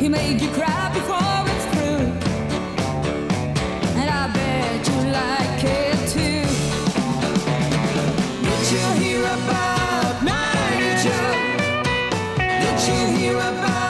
He made you cry before it's through. And I bet you like it too. Did you hear about Nigel? Did you hear about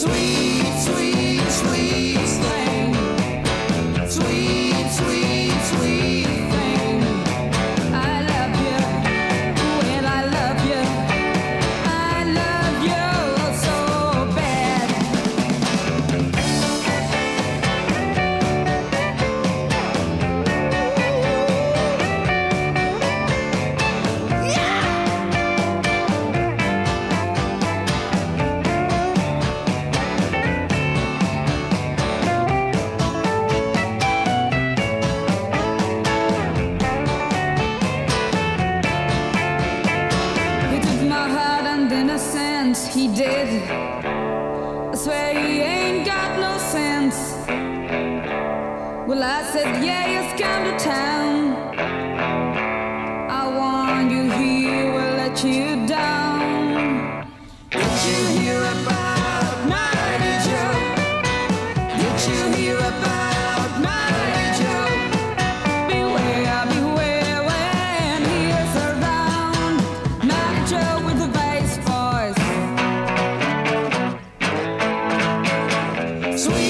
sweet, sweet, sweet thing. Sweet. he did. I swear he ain't got no sense. Well, I said, yeah, yes, come to town. I want you, here. I'll let you down. But you sweet.